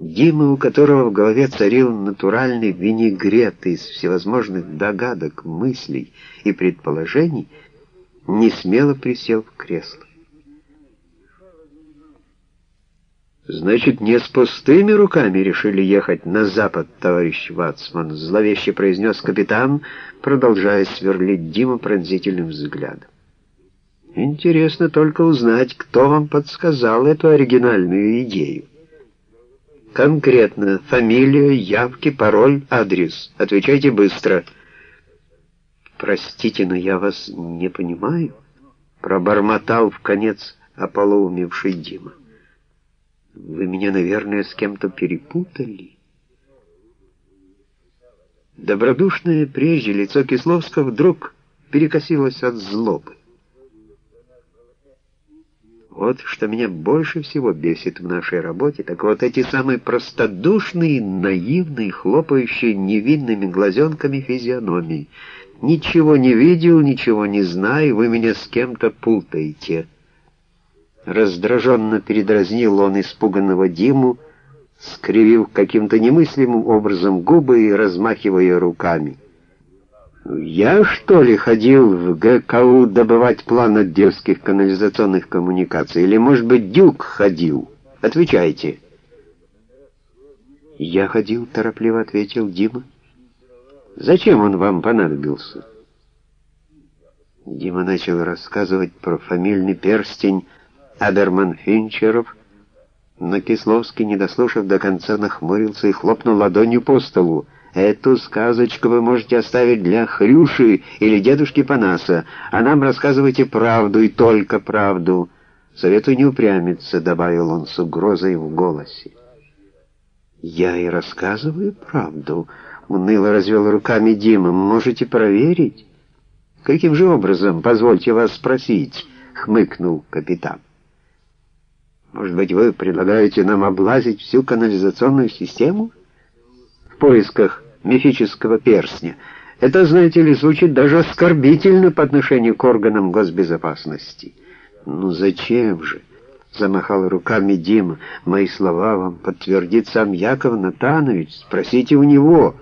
Дима, у которого в голове царил натуральный винегрет из всевозможных догадок, мыслей и предположений, не смело присел в кресло. «Значит, не с пустыми руками решили ехать на запад, товарищ Вацман», — зловеще произнес капитан, продолжая сверлить Диму пронзительным взглядом. «Интересно только узнать, кто вам подсказал эту оригинальную идею». Конкретно. Фамилия, явки, пароль, адрес. Отвечайте быстро. Простите, но я вас не понимаю. Пробормотал в конец ополоумевший Дима. Вы меня, наверное, с кем-то перепутали. Добродушное прежде лицо Кисловского вдруг перекосилось от злобы. Вот что меня больше всего бесит в нашей работе, так вот эти самые простодушные, наивные, хлопающие невинными глазенками физиономии. Ничего не видел, ничего не знаю, вы меня с кем-то путаете. Раздраженно передразнил он испуганного Диму, скривив каким-то немыслимым образом губы и размахивая руками. Я, что ли, ходил в ГКУ добывать план отдельских канализационных коммуникаций? Или, может быть, Дюк ходил? Отвечайте. Я ходил, торопливо ответил Дима. Зачем он вам понадобился? Дима начал рассказывать про фамильный перстень Аберман Финчеров, но Кисловский, не дослушав до конца, нахмурился и хлопнул ладонью по столу. Эту сказочку вы можете оставить для Хрюши или дедушки Панаса, а нам рассказывайте правду и только правду. Советую не упрямиться, — добавил он с угрозой в голосе. Я и рассказываю правду, — уныло развел руками Дима. Можете проверить? Каким же образом, позвольте вас спросить, — хмыкнул капитан. Может быть, вы предлагаете нам облазить всю канализационную систему? В поисках мифического перстня. Это, знаете ли, звучит даже оскорбительно по отношению к органам госбезопасности. «Ну зачем же?» — замахал руками Дима. «Мои слова вам подтвердит сам Яков Натанович. Спросите у него».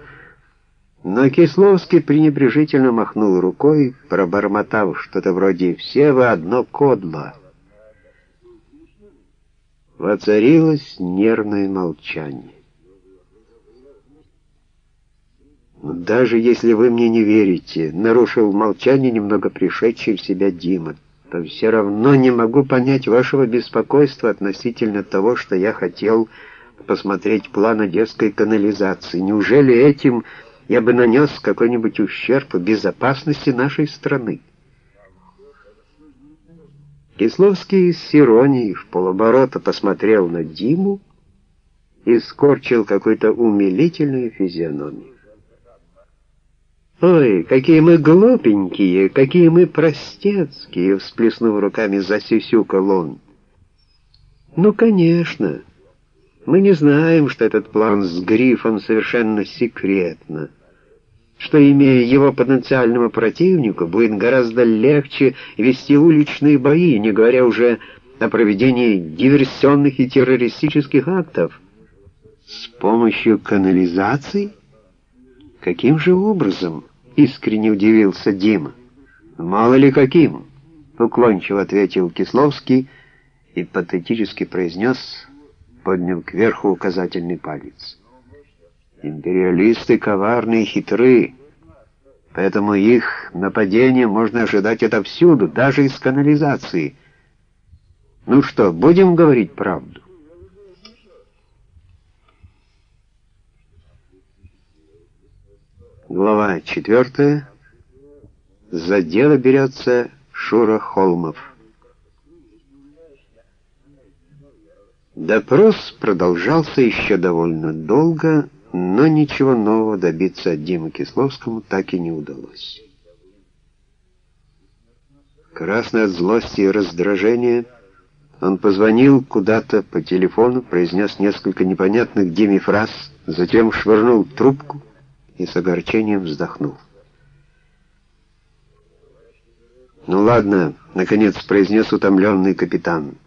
Но Кисловский пренебрежительно махнул рукой, пробормотав что-то вроде «все вы одно кодло». Воцарилось нервное молчание. «Даже если вы мне не верите», — нарушил молчание немного пришедший в себя Дима, «то все равно не могу понять вашего беспокойства относительно того, что я хотел посмотреть план одесской канализации. Неужели этим я бы нанес какой-нибудь ущерб безопасности нашей страны?» Кисловский с иронией в полоборота посмотрел на Диму и скорчил какую-то умилительную физиономию. «Ой, какие мы глупенькие, какие мы простецкие!» — всплеснув руками, засюсюкал он. «Ну, конечно. Мы не знаем, что этот план с грифом совершенно секретно, что, имея его потенциальному противнику, будет гораздо легче вести уличные бои, не говоря уже о проведении диверсионных и террористических актов. С помощью канализации?» «Каким же образом?» — искренне удивился Дима. «Мало ли каким», — уклончиво ответил Кисловский и патетически произнес, подняв кверху указательный палец. «Империалисты коварные и хитры, поэтому их нападение можно ожидать отовсюду, даже из канализации. Ну что, будем говорить правду?» Глава четвертая. За дело берется Шура Холмов. Допрос продолжался еще довольно долго, но ничего нового добиться от Димы Кисловскому так и не удалось. Красный от злости и раздражения, он позвонил куда-то по телефону, произнес несколько непонятных Диме фраз, затем швырнул трубку, и с огорчением вздохнул. «Ну ладно», — наконец произнес утомленный капитан, —